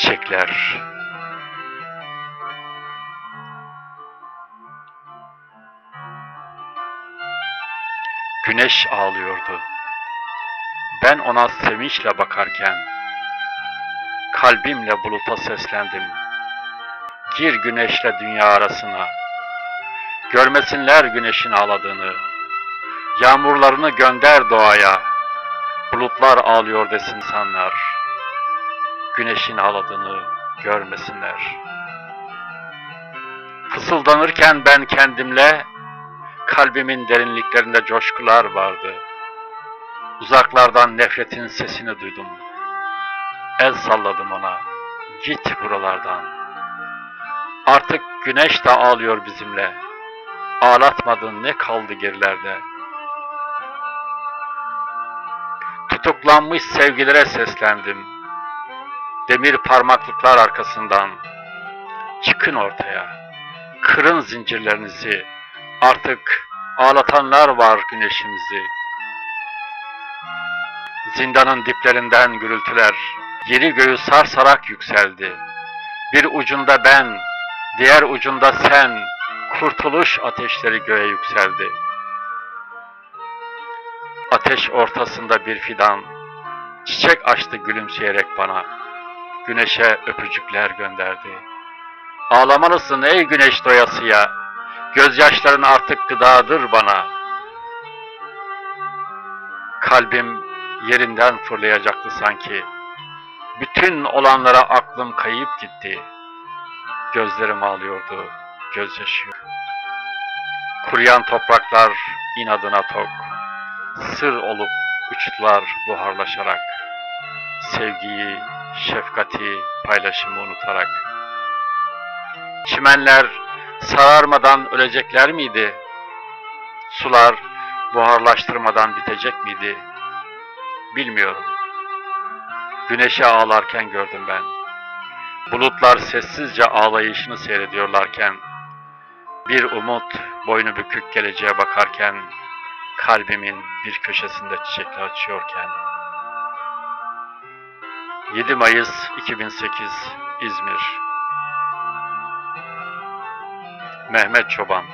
Çiçekler Güneş ağlıyordu. Ben ona sevinçle bakarken kalbimle buluta seslendim. Gir güneşle dünya arasına. Görmesinler güneşin ağladığını. Yağmurlarını gönder doğaya. Bulutlar ağlıyor desin insanlar. Güneşin ağladığını görmesinler. Fısıldanırken ben kendimle kalbimin derinliklerinde coşkular vardı. Uzaklardan nefretin sesini duydum. El salladım ona. Git buralardan. Artık güneş de ağlıyor bizimle. Ağlatmadın ne kaldı gerilerde. Tutuklanmış sevgilere seslendim. Demir parmaklıklar arkasından. Çıkın ortaya. Kırın zincirlerinizi. Artık ağlatanlar var güneşimizi. Zindanın diplerinden gürültüler, yeri göğü sarsarak yükseldi. Bir ucunda ben, diğer ucunda sen, kurtuluş ateşleri göğe yükseldi. Ateş ortasında bir fidan, çiçek açtı gülümseyerek bana. Güneşe öpücükler gönderdi. Ağlamalısın ey güneş doyasıya, gözyaşların artık gıdadır bana. Kalbim yerinden fırlayacaktı sanki. Bütün olanlara aklım kayıp gitti. Gözlerim ağlıyordu, gözyaşı. Kuruyan topraklar inadına tok. Sır olup uçtular buharlaşarak. Sevgiyi, şefkati, paylaşımı unutarak. Çimenler sararmadan ölecekler miydi? Sular buharlaştırmadan bitecek miydi? Bilmiyorum. Güneşe ağlarken gördüm ben. Bulutlar sessizce ağlayışını seyrediyorlarken, bir umut boynu bükük geleceğe bakarken, kalbimin bir köşesinde çiçekler açıyorken. 7 Mayıs 2008 İzmir. Mehmet Çoban